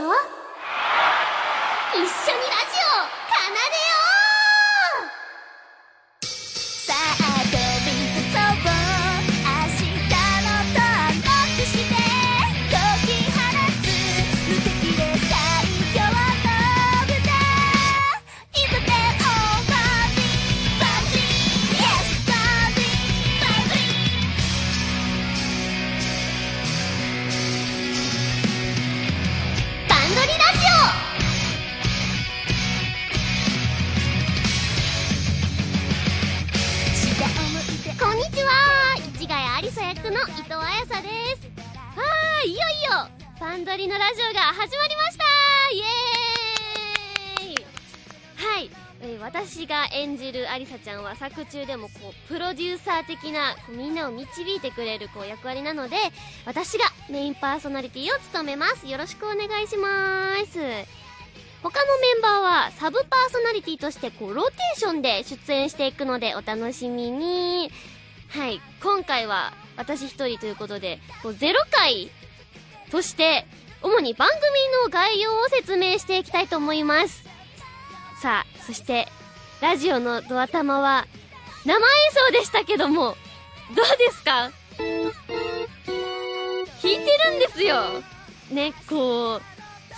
ょ？一緒にを導いてくれるこう役割なので私がメインパーソナリティを務めます。よろしくお願いします。他のメンバーはサブパーソナリティとしてこうローテーションで出演していくのでお楽しみに。はい。今回は私一人ということでこう0回として主に番組の概要を説明していきたいと思います。さあそしてラジオのドア玉は生演奏でしたけどもどうですか？弾いてるんですよねこう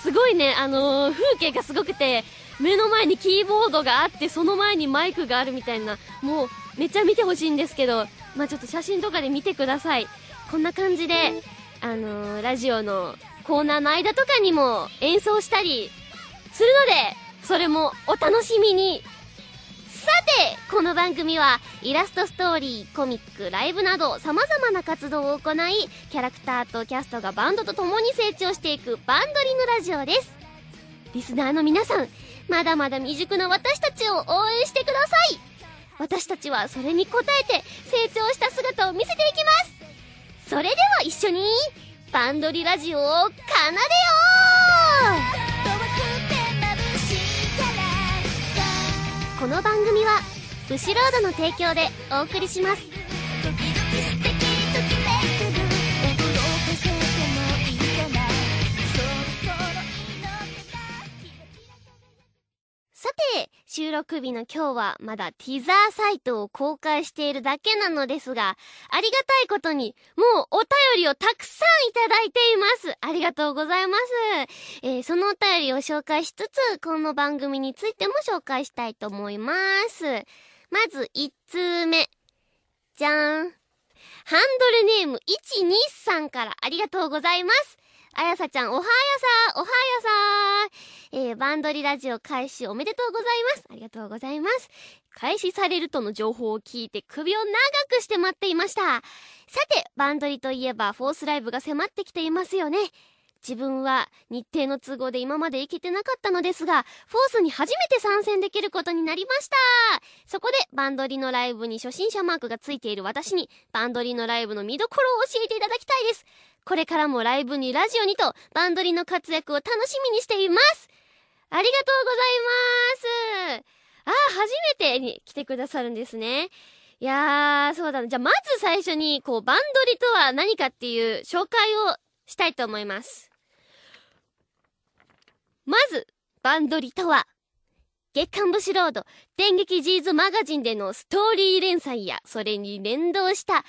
すごいね、あのー風景がすごくて、目の前にキーボードがあって、その前にマイクがあるみたいな、もう、めっちゃ見てほしいんですけど、まあちょっと写真とかで見てください。こんな感じで、あのーラジオのコーナーの間とかにも演奏したりするので、それもお楽しみに。さて、この番組は、イラストストーリー、コミック、ライブなど、様々な活動を行い、キャラクターとキャストがバンドと共に成長していくバンドリのラジオです。リスナーの皆さん、まだまだ未熟な私たちを応援してください。私たちはそれに応えて、成長した姿を見せていきます。それでは一緒に、バンドリラジオを奏でよう。この番組は、ブシロードの提供でお送りします。収録日の今日はまだティザーサイトを公開しているだけなのですが、ありがたいことに、もうお便りをたくさんいただいています。ありがとうございます。えーそのお便りを紹介しつつ、この番組についても紹介したいと思います。まず、1通目。じゃーん。ハンドルネーム123からありがとうございます。あやさちゃん、おはやさおはやさえー、バンドリラジオ開始おめでとうございます。ありがとうございます。開始されるとの情報を聞いて首を長くして待っていました。さて、バンドリといえばフォースライブが迫ってきていますよね。自分は日程の都合で今まで行けてなかったのですが、フォースに初めて参戦できることになりました。そこでバンドリのライブに初心者マークがついている私に、バンドリのライブの見どころを教えていただきたいです。これからもライブにラジオにと、バンドリの活躍を楽しみにしています。ありがとうございます。あ、初めてに来てくださるんですね。いやー、そうだな。じゃあ、まず最初に、こう、バンドリとは何かっていう紹介をしたいと思います。まず、バンドリとは、月刊ブシロード、電撃ジーズマガジンでのストーリー連載や、それに連動した音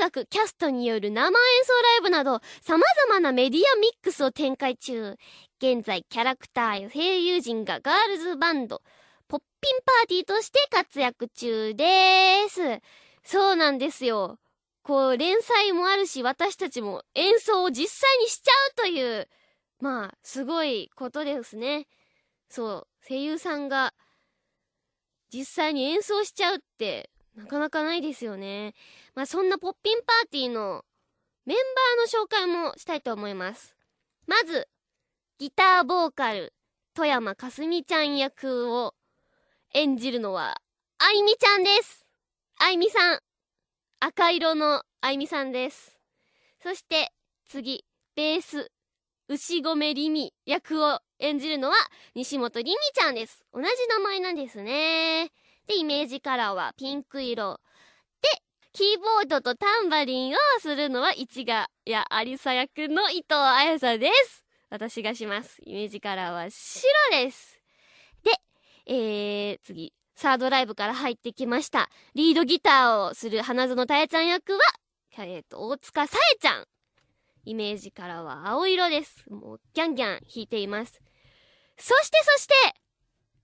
楽キャストによる生演奏ライブなど、様々なメディアミックスを展開中。現在、キャラクターや声優陣がガールズバンド、ポッピンパーティーとして活躍中です。そうなんですよ。こう、連載もあるし、私たちも演奏を実際にしちゃうという、まあ、すごいことですね。そう、声優さんが実際に演奏しちゃうってなかなかないですよね。まあそんなポッピンパーティーのメンバーの紹介もしたいと思います。まず、ギターボーカル、富山かすみちゃん役を演じるのは、あいみちゃんです。あいみさん。赤色のあいみさんです。そして、次、ベース、牛込りみ役を演じるのは西本りみちゃんです。同じ名前なんですね。で、イメージカラーはピンク色。で、キーボードとタンバリンをするのは市ヶ谷ありさ役の伊藤彩沙です。私がします。イメージカラーは白です。で、えー、次。サードライブから入ってきました。リードギターをする花園たえちゃん役は、えっ、ー、と、大塚さえちゃん。イメージカラーは青色です。もう、ギャンギャン弾いています。そしてそして、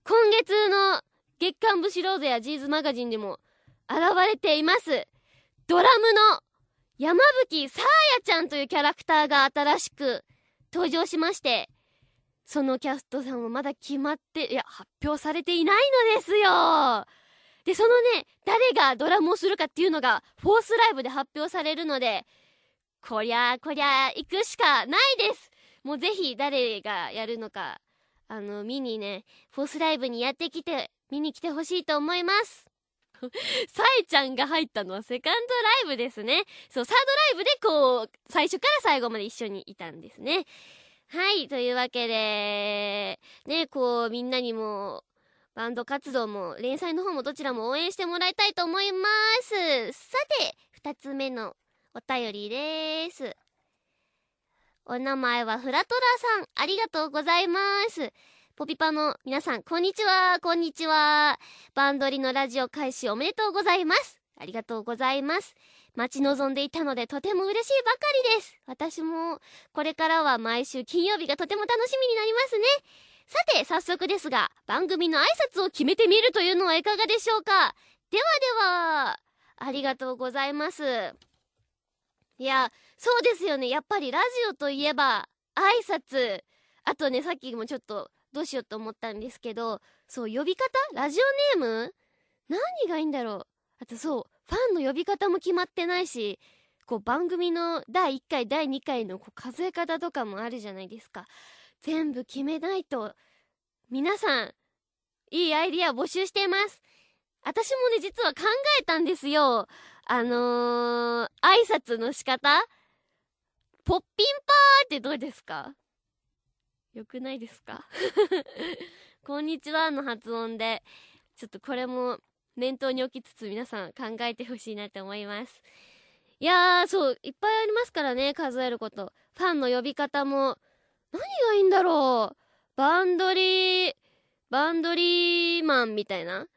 今月の月刊ブシローゼやジーズマガジンでも現れています。ドラムの山吹さあやちゃんというキャラクターが新しく登場しまして、そのキャストさんもまだ決まって、いや、発表されていないのですよで、そのね、誰がドラムをするかっていうのが、フォースライブで発表されるので、こりゃこりゃ行くしかないですもうぜひ誰がやるのか、あの、見にね、フォースライブにやってきて、見に来てほしいと思います さえちゃんが入ったのはセカンドライブですね。そう、サードライブでこう、最初から最後まで一緒にいたんですね。はい、というわけで、ね、こう、みんなにも、バンド活動も、連載の方もどちらも応援してもらいたいと思います。さて、二つ目のお便りです。お名前はフラトラさん、ありがとうございます。ポピパの皆さん、こんにちは、こんにちは。バンドリのラジオ開始おめでとうございます。ありがとうございます。待ち望んでいたのでとても嬉しいばかりです。私もこれからは毎週金曜日がとても楽しみになりますね。さて、早速ですが、番組の挨拶を決めてみるというのはいかがでしょうか？ではでは、ありがとうございます。いや、そうですよね。やっぱりラジオといえば、挨拶。あとね、さっきもちょっとどうしようと思ったんですけど、そう、呼び方？ラジオネーム？何がいいんだろうあとそう、ファンの呼び方も決まってないし、こう番組の第1回、第2回のこう数え方とかもあるじゃないですか。全部決めないと、皆さん、いいアイディア募集しています。私もね、実は考えたんですよ。あのー、挨拶の仕方？ポッピンパーってどうですか？よくないですか？こんにちはの発音で、ちょっとこれも念頭に置きつつ皆さん考えてほしいなと思います。いやー、そう、いっぱいありますからね、数えること。ファンの呼び方も、何がいいんだろう？バンドリー、バンドリーマンみたいな？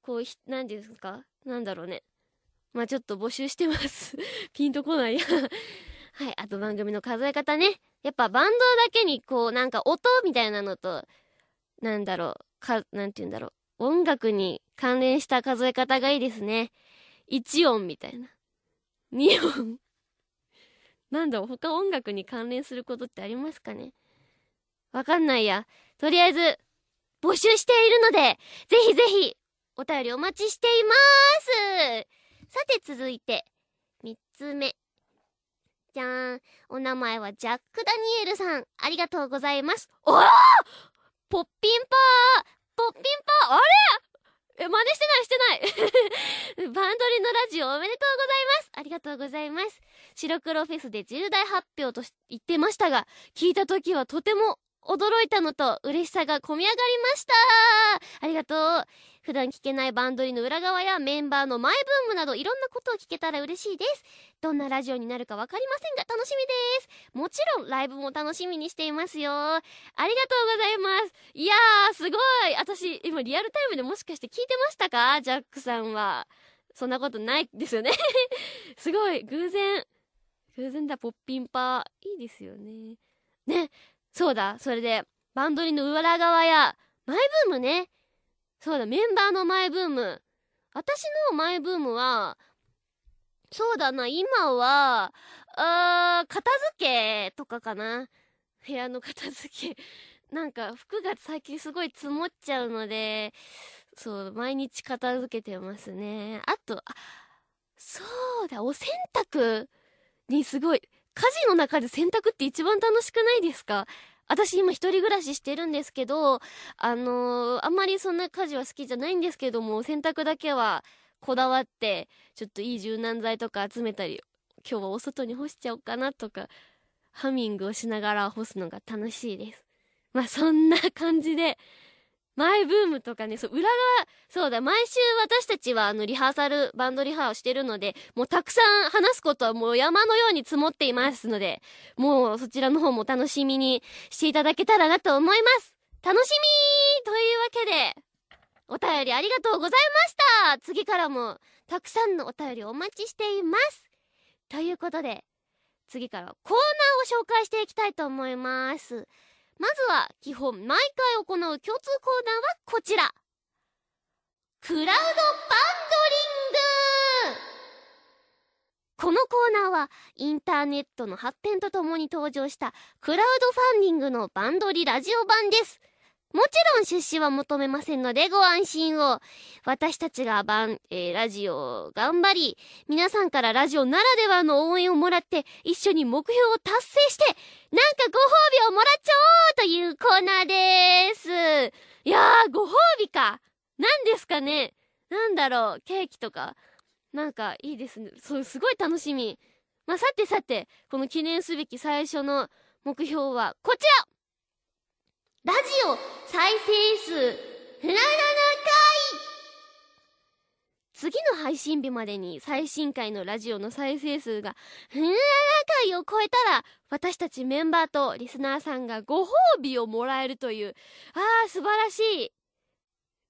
こう、何て言うんですか？なんだろうね。まあちょっと募集してます ピンとこないや はい、あと番組の数え方ね。やっぱバンドだけにこう、なんか音みたいなのと、なんだろう、か、なんて言うんだろう。音楽に関連した数え方がいいですね。1音みたいな。2音。なんだろう、他音楽に関連することってありますかね？わかんないや。とりあえず、募集しているので、ぜひぜひ、お便りお待ちしていますさて続いて、3つ目。じゃーん。お名前はジャック・ダニエルさん。ありがとうございます。おーポッピンパーポッピンパーあれ？え、真似してないしてない バンドリのラジオおめでとうございますありがとうございます。白黒フェスで重大発表と言ってましたが、聞いた時はとても驚いたのと嬉しさが込み上がりましたありがとう普段聞けないバンドリの裏側やメンバーのマイブームなどいろんなことを聞けたら嬉しいです。どんなラジオになるかわかりませんが楽しみです。もちろんライブも楽しみにしていますよ。ありがとうございます。いやー、すごい私、今リアルタイムでもしかして聞いてましたか？ジャックさんは。そんなことないですよね すごい、偶然。偶然だ、ポッピンパー。いいですよね。ね、そうだ、それで、バンドリの裏側や、マイブームね。そうだ、メンバーのマイブーム。私のマイブームは、そうだな、今は、あー、片付けとかかな。部屋の片付け。なんか、服が最近すごい積もっちゃうので、そう、毎日片付けてますね。あと、あ、そうだ、お洗濯にすごい、家事の中で洗濯って一番楽しくないですか？私今一人暮らししてるんですけど、あのー、あんまりそんな家事は好きじゃないんですけども、洗濯だけはこだわって、ちょっといい柔軟剤とか集めたり、今日はお外に干しちゃおうかなとか、ハミングをしながら干すのが楽しいです。まあそんな感じで、マイブームとかね、そう、裏側、そうだ、毎週私たちはあの、リハーサル、バンドリハをしてるので、もうたくさん話すことはもう山のように積もっていますので、もうそちらの方も楽しみにしていただけたらなと思います。楽しみというわけで、お便りありがとうございました次からも、たくさんのお便りお待ちしていますということで、次からコーナーを紹介していきたいと思います。まずは基本毎回行う共通コーナーはこちら。クラウドバンドリング。このコーナーはインターネットの発展とともに登場したクラウドファンディングのバンドリラジオ版です。もちろん出資は求めませんのでご安心を。私たちが番、えー、ラジオを頑張り、皆さんからラジオならではの応援をもらって、一緒に目標を達成して、なんかご褒美をもらっちゃおうというコーナーでーす。いやー、ご褒美か。何ですかねなんだろう、ケーキとか。なんかいいですね。そう、すごい楽しみ。まあ、さてさて、この記念すべき最初の目標はこちらラジオ再生数7回次の配信日までに最新回のラジオの再生数が7回を超えたら私たちメンバーとリスナーさんがご褒美をもらえるという。あー素晴らしい。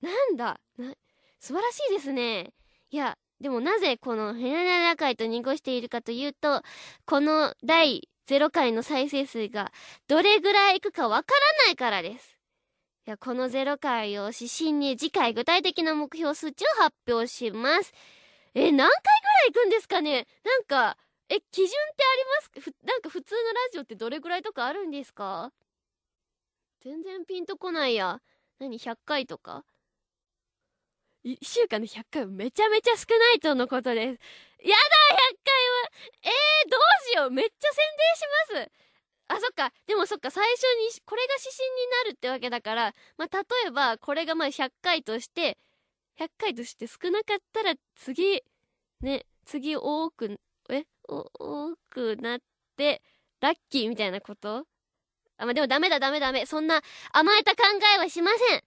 なんだ？な素晴らしいですね。いやでもなぜこの7回と濁しているかというとこの第0回の再生数がどれぐらいいくかわからないからです。いや、この0回を指針に次回具体的な目標数値を発表します。え、何回ぐらい行くんですかね？なんか、え、基準ってあります？なんか普通のラジオってどれぐらいとかあるんですか？全然ピンとこないや。何 ?100 回とか？1週間で100回めちゃめちゃ少ないとのことです。やだ !100 回はえー、どうしようめっちゃ宣伝しますあ、そっか。でもそっか、最初に、これが指針になるってわけだから、まあ、例えば、これがまあ100回として、100回として少なかったら、次、ね、次多く、え？多くなって、ラッキーみたいなこと？あ、まあ、でもダメだダメダメ。そんな甘えた考えはしません。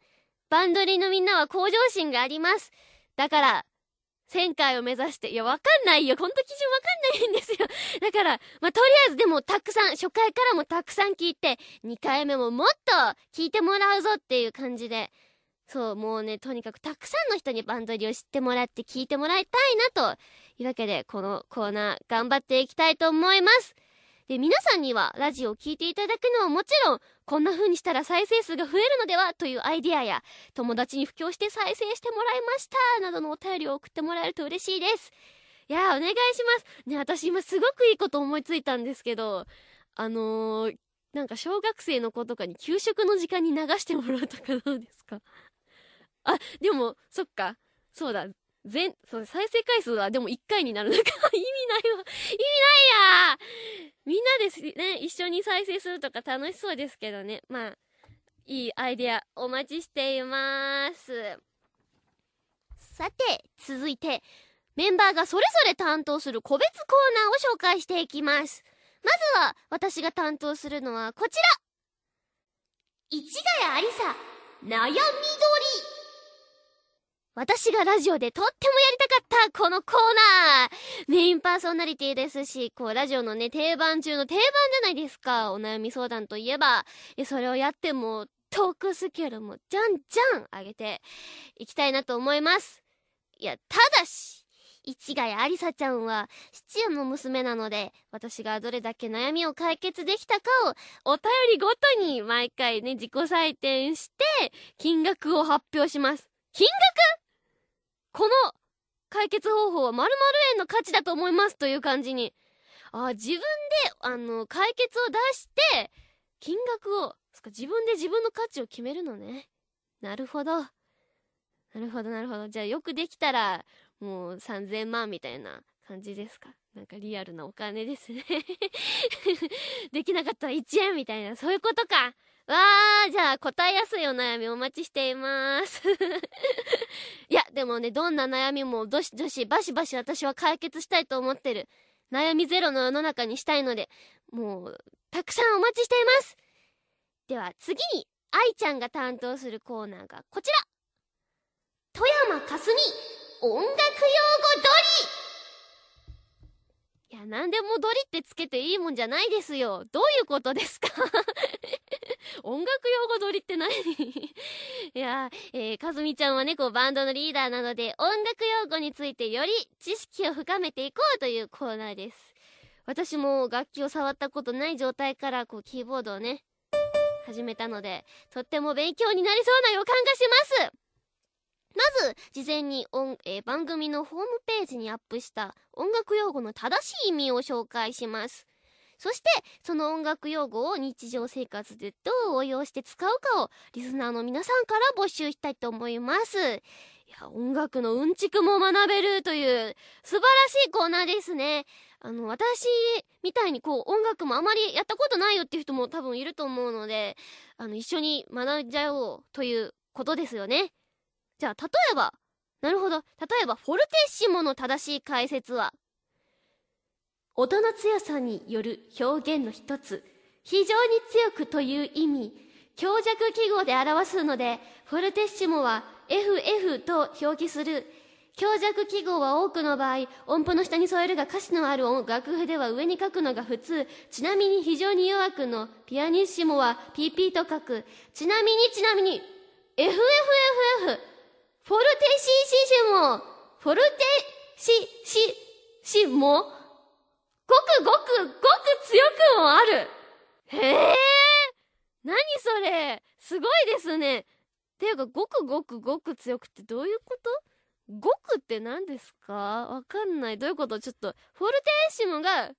バンドリーのみんなは向上心があります。だから、1000回を目指して、いや、わかんないよ。ほんと基準わかんないんですよ。だから、まあ、とりあえずでもたくさん、初回からもたくさん聞いて、2回目ももっと聞いてもらうぞっていう感じで、そう、もうね、とにかくたくさんの人にバンドリを知ってもらって聞いてもらいたいなというわけで、このコーナー頑張っていきたいと思います。で、皆さんにはラジオを聴いていただくのはもちろん、こんな風にしたら再生数が増えるのではというアイディアや、友達に布教して再生してもらいましたなどのお便りを送ってもらえると嬉しいです。いやお願いします。ね、私今すごくいいこと思いついたんですけど、あのー、なんか小学生の子とかに給食の時間に流してもらうとかどうですか？あ、でも、そっか。そうだ。全、そう、再生回数はでも1回になる のか。意味ないわ。意味ないやみんなですね、一緒に再生するとか楽しそうですけどね。まあ、いいアイデアお待ちしています。さて、続いて、メンバーがそれぞれ担当する個別コーナーを紹介していきます。まずは、私が担当するのはこちら市ヶ谷ありさ、悩みどり私がラジオでとってもやりたかったこのコーナーメインパーソナリティですし、こう、ラジオのね、定番中の定番じゃないですか。お悩み相談といえば。それをやっても、トークスキルもじゃんじゃん上げていきたいなと思います。いや、ただし、市ヶ谷ありさちゃんは七夜の娘なので、私がどれだけ悩みを解決できたかをお便りごとに毎回ね、自己採点して、金額を発表します。金額？この解決方法は〇〇円の価値だと思いますという感じに。あ、自分で、あの、解決を出して、金額を、そか、自分で自分の価値を決めるのね。なるほど。なるほど、なるほど。じゃあよくできたら、もう3000万みたいな感じですか？なんかリアルなお金ですね できなかったら1円みたいな、そういうことか。わー、じゃあ答えやすいお悩みお待ちしています いや、でもね、どんな悩みもどしどしバシバシ私は解決したいと思ってる。悩みゼロの世の中にしたいので、もう、たくさんお待ちしています。では次に愛ちゃんが担当するコーナーがこちら富山かすみ音楽用語ドリいや、なんでもドリってつけていいもんじゃないですよ。どういうことですか？音楽用語ドリって何？いや、えー、かずみちゃんはね、こう、バンドのリーダーなので、音楽用語についてより知識を深めていこうというコーナーです。私も楽器を触ったことない状態から、こう、キーボードをね、始めたので、とっても勉強になりそうな予感がしますまず、事前に音、えー、番組のホームページにアップした音楽用語の正しい意味を紹介します。そして、その音楽用語を日常生活でどう応用して使うかをリスナーの皆さんから募集したいと思います。いや、音楽のうんちくも学べるという素晴らしいコーナーですね。あの、私みたいにこう音楽もあまりやったことないよっていう人も多分いると思うので、あの、一緒に学んじゃおうということですよね。じゃあ、例えば、なるほど。例えば、フォルテッシモの正しい解説は、音の強さによる表現の一つ、非常に強くという意味、強弱記号で表すので、フォルテッシモは FF と表記する。強弱記号は多くの場合、音符の下に添えるが歌詞のある音楽譜では上に書くのが普通。ちなみに非常に弱くのピアニッシモは PP と書く。ちなみにちなみに、FFFF フォルテシシシモ、フォルテシシシモ、ごくごくごく強くもある。へえ、何それ、すごいですね。ていうか、ごくごくごく強くってどういうこと？ごくって何ですか？わかんない。どういうこと？ちょっと、フォルテッシモが、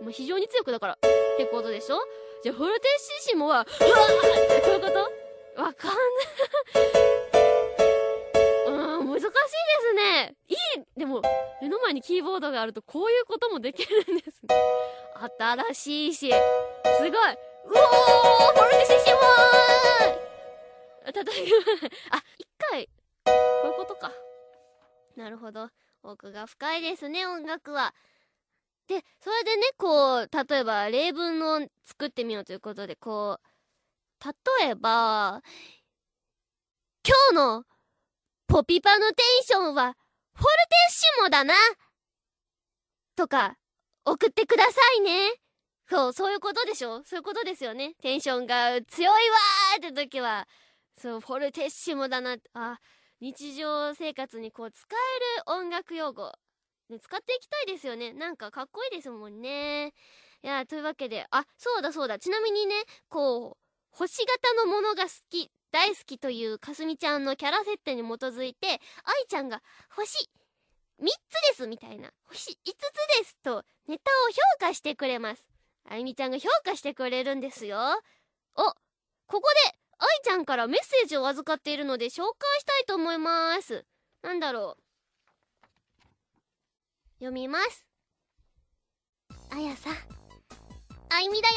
まあ、非常に強くだから、ってことでしょ？じゃあ、フォルテッシモは、うわーこういうこと？わかんない。難しいですね。いいでも、目の前にキーボードがあるとこういうこともできるんですね。新しいし、すごい。うおーこれでししもーただいま、あ、一回、こういうことか。なるほど。奥が深いですね、音楽は。で、それでね、こう、例えば例文を作ってみようということで、こう、例えば、今日のポピパのテンションは、フォルテッシモだな。とか、送ってくださいね。そう、そういうことでしょそういうことですよね。テンションが強いわーって時は、そう、フォルテッシモだな。あ、日常生活にこう使える音楽用語。ね、使っていきたいですよね。なんかかっこいいですもんね。いや、というわけで、あ、そうだそうだ。ちなみにね、こう、星型のものが好き大好きというかすみちゃんのキャラ設定に基づいて、愛ちゃんが星3つですみたいな、星5つですとネタを評価してくれます。あいみちゃんが評価してくれるんですよ。お、ここで愛ちゃんからメッセージを預かっているので紹介したいと思います。なんだろう。読みます。あやさ、あいみだよ。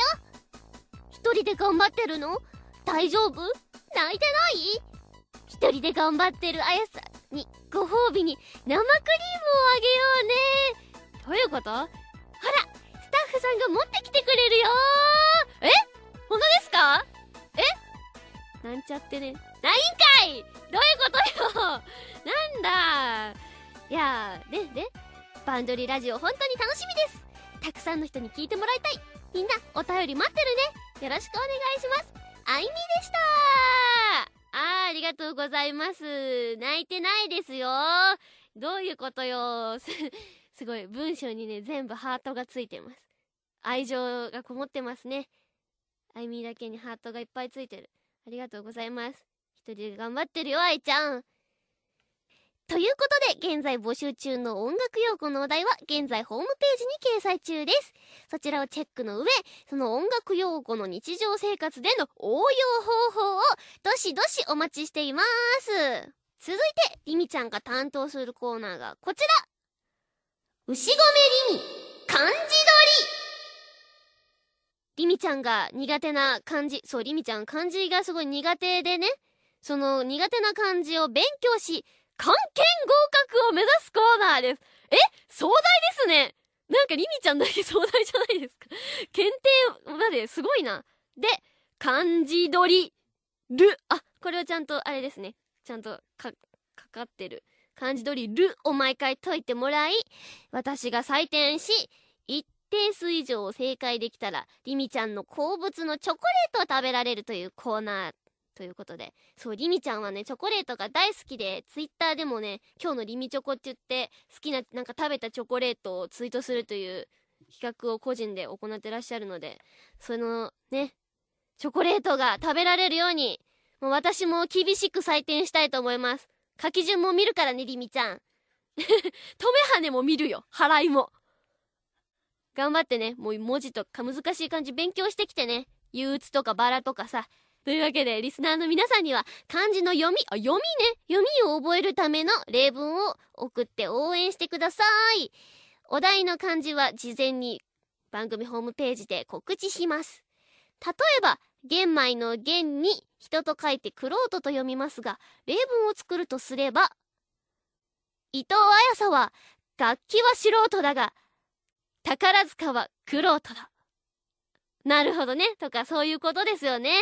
一人で頑張ってるの？大丈夫？泣いてない？一人で頑張ってるあやさんにご褒美に生クリームをあげようね。どういうこと？ほらスタッフさんが持ってきてくれるよ。え？本当ですか？え？なんちゃってね。ないんかい！どういうことよ？なんだ？いやー、で、で、バンドリラジオ本当に楽しみです。たくさんの人に聞いてもらいたい。みんなお便り待ってるね。よろしくお願いします。あいみでしたあー、ありがとうございます。泣いてないですよ。どういうことよ。すごい、文章にね、全部ハートがついてます。愛情がこもってますね。あいみだけにハートがいっぱいついてる。ありがとうございます。一人で頑張ってるよ、愛ちゃん。ということで、現在募集中の音楽用語のお題は、現在ホームページに掲載中です。そちらをチェックの上、その音楽用語の日常生活での応用方法を、どしどしお待ちしています。続いて、りみちゃんが担当するコーナーがこちら牛込りみ、漢字取りりみちゃんが苦手な漢字、そう、りみちゃん漢字がすごい苦手でね、その苦手な漢字を勉強し、漢検合格を目指すコーナーです。え？壮大ですねなんかリミちゃんだけ壮大じゃないですか 検定まですごいな。で、漢字取りる、あ、これはちゃんとあれですね。ちゃんとか、かかってる。漢字通りるを毎回解いてもらい、私が採点し、一定数以上正解できたら、りみちゃんの好物のチョコレートを食べられるというコーナーということで。そう、りみちゃんはね、チョコレートが大好きで、ツイッターでもね、今日のりみチョコって言って、好きな、なんか食べたチョコレートをツイートするという企画を個人で行ってらっしゃるので、そのね、チョコレートが食べられるように、もう私も厳しく採点したいと思います。書き順も見るからね、りみちゃん。止め羽も見るよ。払いも。頑張ってね、もう文字とか難しい漢字勉強してきてね。憂鬱とかバラとかさ。というわけで、リスナーの皆さんには、漢字の読み、あ、読みね。読みを覚えるための例文を送って応援してください。お題の漢字は事前に番組ホームページで告知します。例えば、玄米の玄に人と書いてクロートと読みますが、例文を作るとすれば、伊藤綾さは、楽器は素人だが、宝塚はクロートだ。なるほどね。とか、そういうことですよね。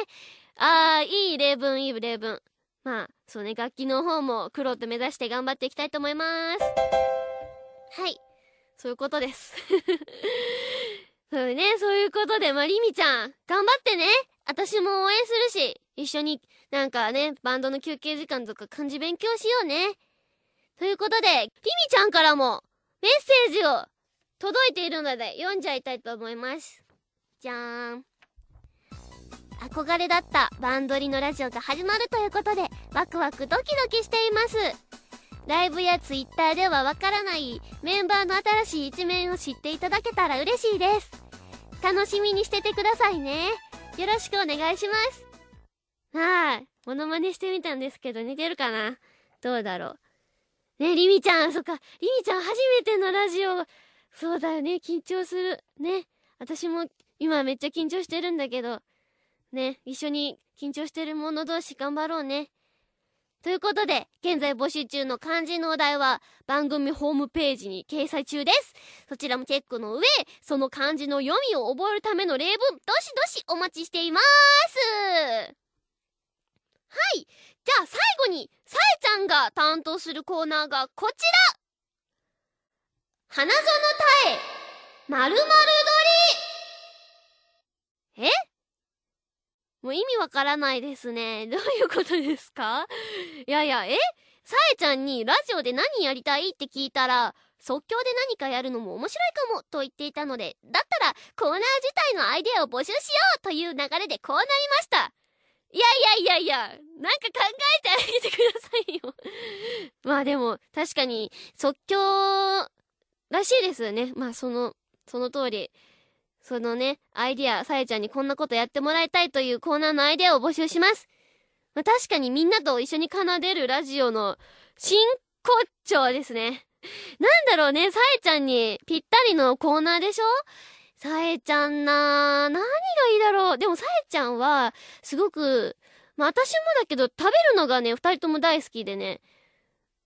ああ、いい例文、いい例文。まあ、そうね、楽器の方もクロート目指して頑張っていきたいと思います。はい。そういうことです。そうね、そういうことで、まありみちゃん、頑張ってね。私も応援するし、一緒になんかね、バンドの休憩時間とか漢字勉強しようね。ということで、りみちゃんからもメッセージを届いているので読んじゃいたいと思います。じゃーん。憧れだったバンドリのラジオが始まるということで、ワクワクドキドキしています。ライブやツイッターではわからないメンバーの新しい一面を知っていただけたら嬉しいです。楽しみにしててくださいね。よろしくお願いします。はい。モノマネしてみたんですけど、似てるかな？どうだろう。ね、リミちゃん、そっか、リミちゃん初めてのラジオ。そうだよね、緊張する。ね。私も今めっちゃ緊張してるんだけど、ね、一緒に緊張してる者同士頑張ろうね。ということで、現在募集中の漢字のお題は番組ホームページに掲載中です。そちらもチェックの上、その漢字の読みを覚えるための例文、どしどしお待ちしています。はい。じゃあ最後に、さえちゃんが担当するコーナーがこちら花園たえ、まるまるどりえ？もう意味わからないですね。どういうことですか？いやいや、え？さえちゃんにラジオで何やりたいって聞いたら、即興で何かやるのも面白いかもと言っていたので、だったらコーナー自体のアイデアを募集しようという流れでこうなりました。いやいやいやいや、なんか考えてあげてくださいよ まあでも、確かに即興らしいですよね。まあその、その通り。そのね、アイディア、さえちゃんにこんなことやってもらいたいというコーナーのアイデアを募集します。まあ、確かにみんなと一緒に奏でるラジオの真骨頂ですね。なんだろうね、さえちゃんにぴったりのコーナーでしょ？さえちゃんな何がいいだろう？でもさえちゃんは、すごく、まあ私もだけど食べるのがね、二人とも大好きでね。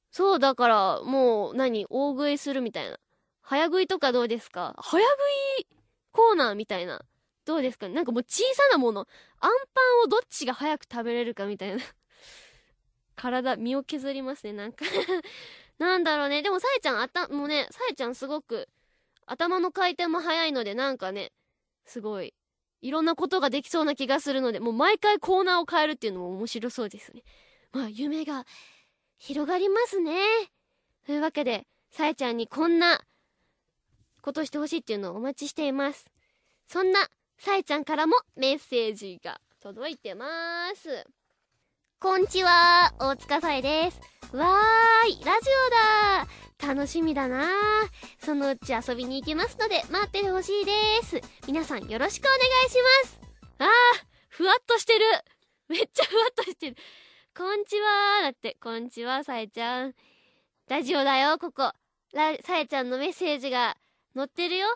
そうだから、もう何、大食いするみたいな。早食いとかどうですか？早食いコーナーみたいな。どうですか？なんかもう小さなもの。アンパンをどっちが早く食べれるかみたいな。体、身を削りますね、なんか なんだろうね。でも、さえちゃん、あた、もうね、さえちゃんすごく、頭の回転も早いので、なんかね、すごい、いろんなことができそうな気がするので、もう毎回コーナーを変えるっていうのも面白そうですね。まあ、夢が広がりますね。というわけで、さえちゃんにこんなことしてほしいっていうのをお待ちしています。そんな、さえちゃんからもメッセージが届いてます。こんちは、大塚さえです。わーい、ラジオだ楽しみだなそのうち遊びに行きますので、待っててほしいです。皆さんよろしくお願いします。あー、ふわっとしてる。めっちゃふわっとしてる。こんちはだって、こんちは、さえちゃん。ラジオだよ、ここ。さえちゃんのメッセージが載ってるよ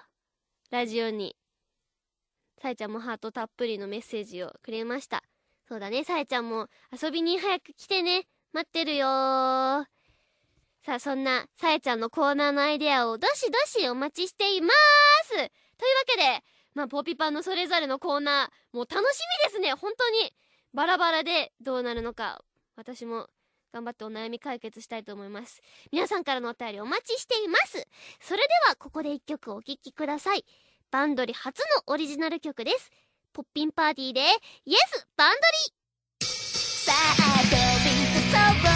ラジオに。さえちゃんもハートたっぷりのメッセージをくれました。そうだね、さえちゃんも遊びに早く来てね。待ってるよさあ、そんな、さえちゃんのコーナーのアイデアをどしどしお待ちしていますというわけで、まあ、ポピパンのそれぞれのコーナー、もう楽しみですね、本当に。バラバラでどうなるのか私も頑張ってお悩み解決したいと思います。皆さんからのお便りお待ちしています。それではここで一曲お聴きください。バンドリ初のオリジナル曲です。ポッピンパーティーでイエスバンドリさあ飛び出そう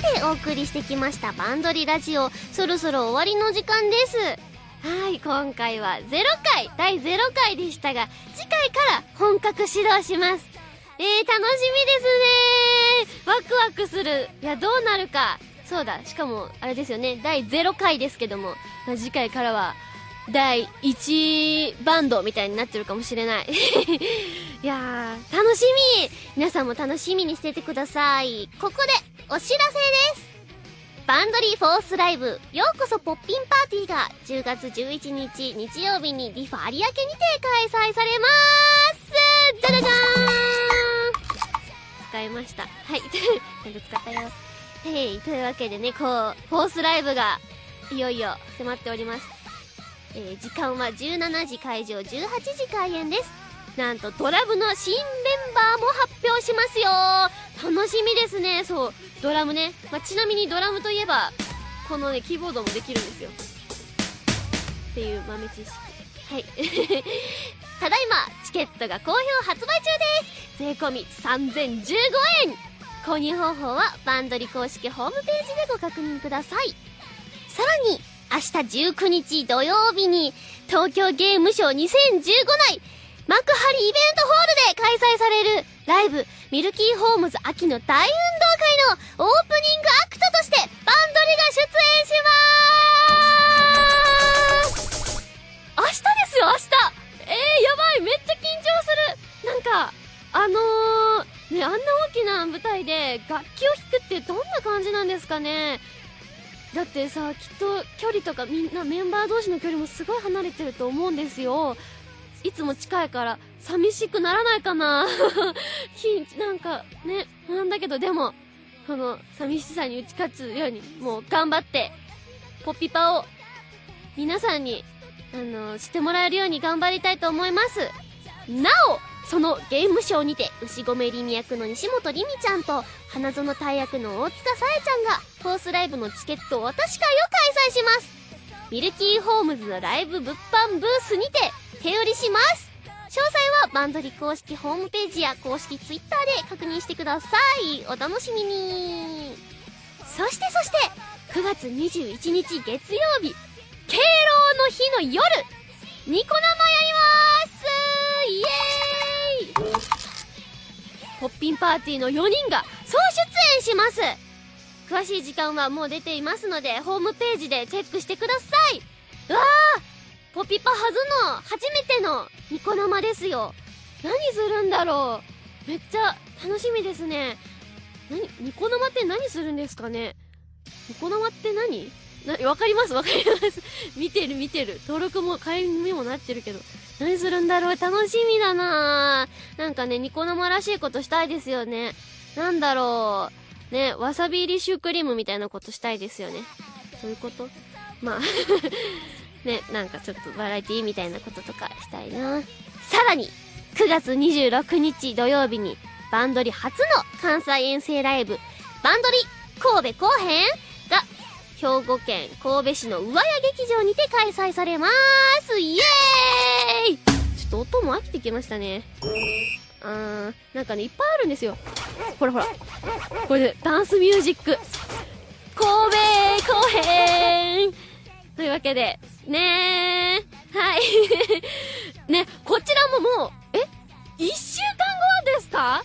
でお送りしてきましたバンドリラジオそろそろ終わりの時間です。はい今回は0回第0回でしたが次回から本格始動します。えー、楽しみですね。ワクワクする。いやどうなるか。そうだしかもあれですよね。第0回ですけども。まあ次回からは第1バンドみたいになってるかもしれない。いやー楽しみ。皆さんも楽しみにしててください。ここでお知らせです。バンドリーフォースライブようこそポッピンパーティーが10月11日日曜日にリファ有明にて開催されます。じゃじゃじゃーん。使いました。はい。ちゃんと使ったよ。へい。というわけでねこうフォースライブがいよいよ迫っております。えー時間は17時会場18時開演です。なんとドラムの新メンバーも発表しますよ。楽しみですね。そうドラムね、まあ、ちなみにドラムといえばこのねキーボードもできるんですよ。っていう豆知識。はい。ただいまチケットが好評発売中です。税込3015円。購入方法はバンドリ公式ホームページでご確認ください。さらに明日19日土曜日に東京ゲームショウ2015内幕張イベントホールで開催されるライブミルキーホームズ秋の大運動会のオープニングアクトとしてバンドリが出演します。明日ですよ明日。えー、やばいめっちゃ緊張する。なんかあのー、ねあんな大きな舞台で楽器を弾くってどんな感じなんですかね。だってさきっと距離とかみんなメンバー同士の距離もすごい離れてると思うんですよ。いつも近いから寂しくならないかな。なんかねなんだけどでもこの寂しさに打ち勝つようにもう頑張ってポピパを皆さんにあの知ってもらえるように頑張りたいと思います。なおそのゲームショーにて牛込りみ役の西本りみちゃんと花園大役の大塚さえちゃんがフォースライブのチケットお渡し会を開催します。ミルキーホームズのライブ物販ブースにて手売りします。詳細はバンドリ公式ホームページや公式ツイッターで確認してください。お楽しみに。そしてそして9月21日月曜日敬老の日の夜。ニコ生やりますイエーイポッピンパーティーの4人が総出演します。詳しい時間はもう出ていますのでホームページでチェックしてください。うわーポピパはずの初めてのニコ生ですよ。何するんだろう。めっちゃ楽しみですね。何ニコ生って何するんですかね。ニコ生って何？なわかりますわかります。見てる見てる。登録も会員にもなってるけど。何するんだろう？楽しみだな。なんかねニコ生らしいことしたいですよね。なんだろう。ねわさび入りシュークリームみたいなことしたいですよね。どういうこと？まあ ねなんかちょっとバラエティみたいなこととかしたいな。さらに9月26日土曜日にバンドリ初の関西遠征ライブバンドリ神戸後編兵庫県神戸市の上谷劇場にて開催されます。イエーイ。ちょっと音も飽きてきましたね。あーなんかねいっぱいあるんですよ。ほらほら。これでダンスミュージック。神戸後編というわけでねー。はい。ねこちらももうえ？一週間後ですか？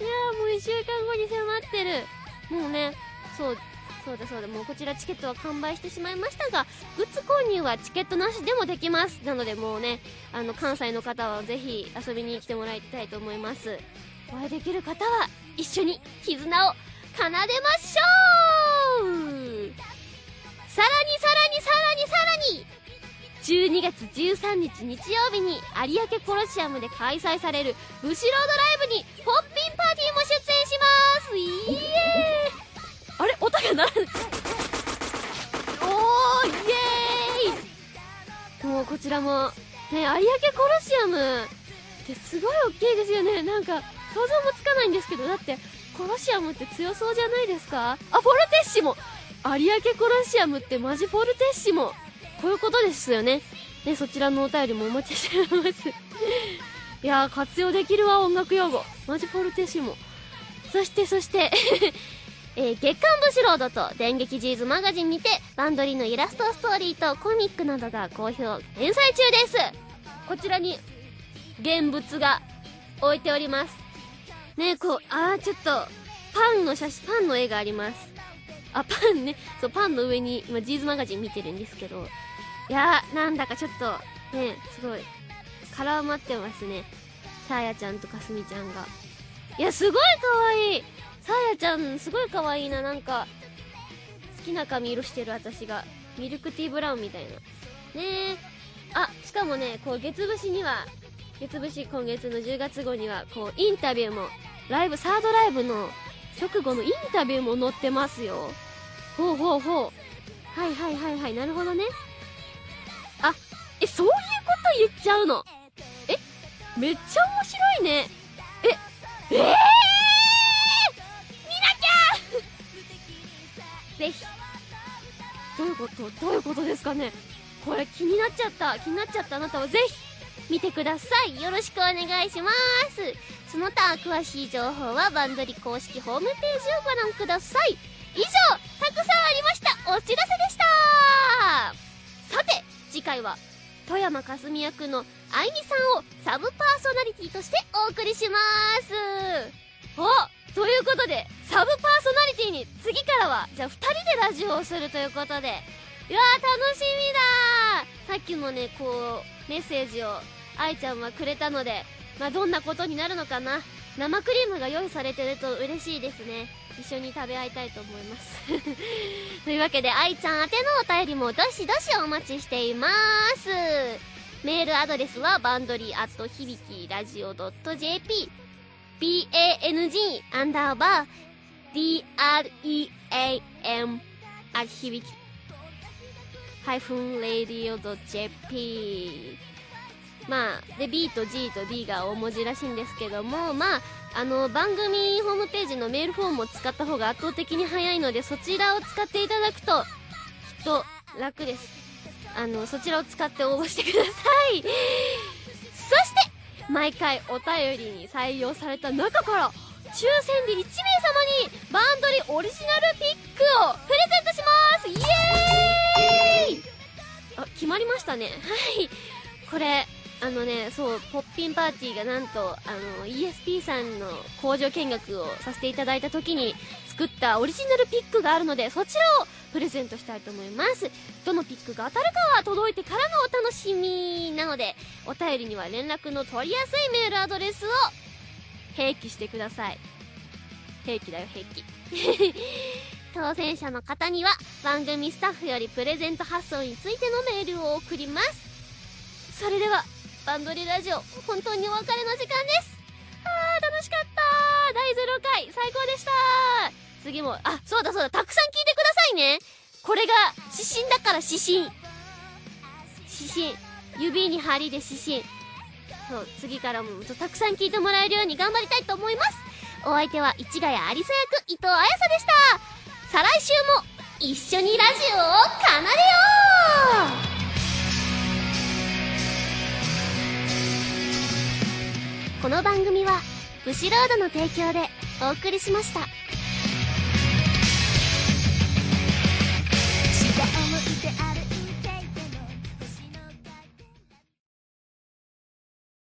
いやーもう一週間後に迫ってる。もうねそうそうだそうだもうこちらチケットは完売してしまいましたがグッズ購入はチケットなしでもできます。なのでもうねあの関西の方はぜひ遊びに来てもらいたいと思います。お会いできる方は一緒に絆を奏でましょう。さらにさらにさらにさらに12月13日日曜日に有明コロシアムで開催されるブシロードライブにポッピンパーティーも出演します。イエーイ。あれ音が鳴るおーイエーイ。もうこちらもね有明コロシアムってすごい大きいですよね。なんか想像もつかないんですけどだってコロシアムって強そうじゃないですか？あフォルテッシモ有明コロシアムってマジフォルテッシモこういうことですよね。ねそちらのお便りもお待ちしております。いやー活用できるわ音楽用語。マジフォルテッシモそしてそして えー月刊ブシロードと電撃ジーズマガジンにてバンドリーのイラストストーリーとコミックなどが好評連載中です。こちらに現物が置いております。ねこうあーちょっとパンの写真パンの絵があります。あパンね。そうパンの上に今ジーズマガジン見てるんですけど。いやなんだかちょっとねすごい。絡まってますね。さあやちゃんとかすみちゃんが。いやすごい可愛い。さあやちゃんすごい可愛いな。なんか好きな髪色してる私が。ミルクティーブラウンみたいな。ねえ。あしかもねこう月節には月節今月の10月号にはこうインタビューもライブサードライブの直後のインタビューも載ってますよ。ほうほうほう。はいはいはいはい。なるほどね。えそういうこと言っちゃうの？えめっちゃ面白いね。ええー、見なきゃ！ぜひ。どういうこと？どういうことですかね？これ気になっちゃった。気になっちゃったあなたはぜひ見てください。よろしくお願いします。その他詳しい情報はバンドリ公式ホームページをご覧ください。以上たくさんありました。お知らせでした。さて次回は富山かすみ役のあいみさんをサブパーソナリティとしてお送りします。おということでサブパーソナリティに次からはじゃあ2人でラジオをするということで。うわー楽しみださっきもねこうメッセージを愛ちゃんはくれたのでまあどんなことになるのかな。生クリームが用意されてると嬉しいですね。一緒に食べ合いたいと思います。というわけで愛ちゃん宛てのお便りもどしどしお待ちしています。メールアドレスはバンドリーアット響きラジオ .jp bang アンダーバー dream あ響きハまあで B と G と D が大文字らしいんですけどもまああの番組ホームページのメールフォームを使った方が圧倒的に早いのでそちらを使っていただくときっと楽です。あのそちらを使って応募してください。そして毎回お便りに採用された中から抽選で1名様にバンドリオリジナルピックをプレゼントします。イエーイ！あ決まりましたね。はい。これあのねそうポッピンパーティーがなんとあの ESP さんの工場見学をさせていただいた時に作ったオリジナルピックがあるのでそちらをプレゼントしたいと思います。どのピックが当たるかは届いてからのお楽しみなのでお便りには連絡の取りやすいメールアドレスを併記してください。併記だよ併記。当選者の方には番組スタッフよりプレゼント発送についてのメールを送ります。それではバンドリラジオ本当にお別れの時間です。あー楽しかった第0回最高でした次もあそうだそうだたくさん聞いてくださいね。これが指針だから指針。指針。指に針で指針。そう次からもたくさん聞いてもらえるように頑張りたいと思います。お相手は市ヶ谷有沙役伊藤彩沙でした。再来週も一緒にラジオを奏でよう。この番組はブシロードの提供でお送りしました。